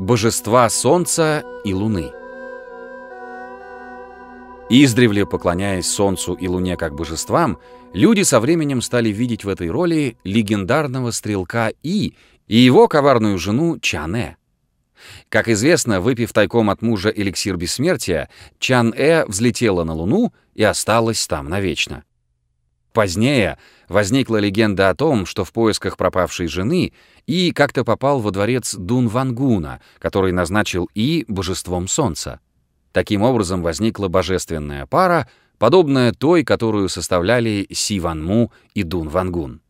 Божества Солнца и Луны Издревле поклоняясь Солнцу и Луне как божествам, люди со временем стали видеть в этой роли легендарного стрелка И и его коварную жену Чане. Как известно, выпив тайком от мужа эликсир бессмертия, Чан-Э взлетела на Луну и осталась там навечно. Позднее возникла легенда о том, что в поисках пропавшей жены И как-то попал во дворец Дун-Вангуна, который назначил И божеством солнца. Таким образом возникла божественная пара, подобная той, которую составляли Си Ван и Дун Вангун.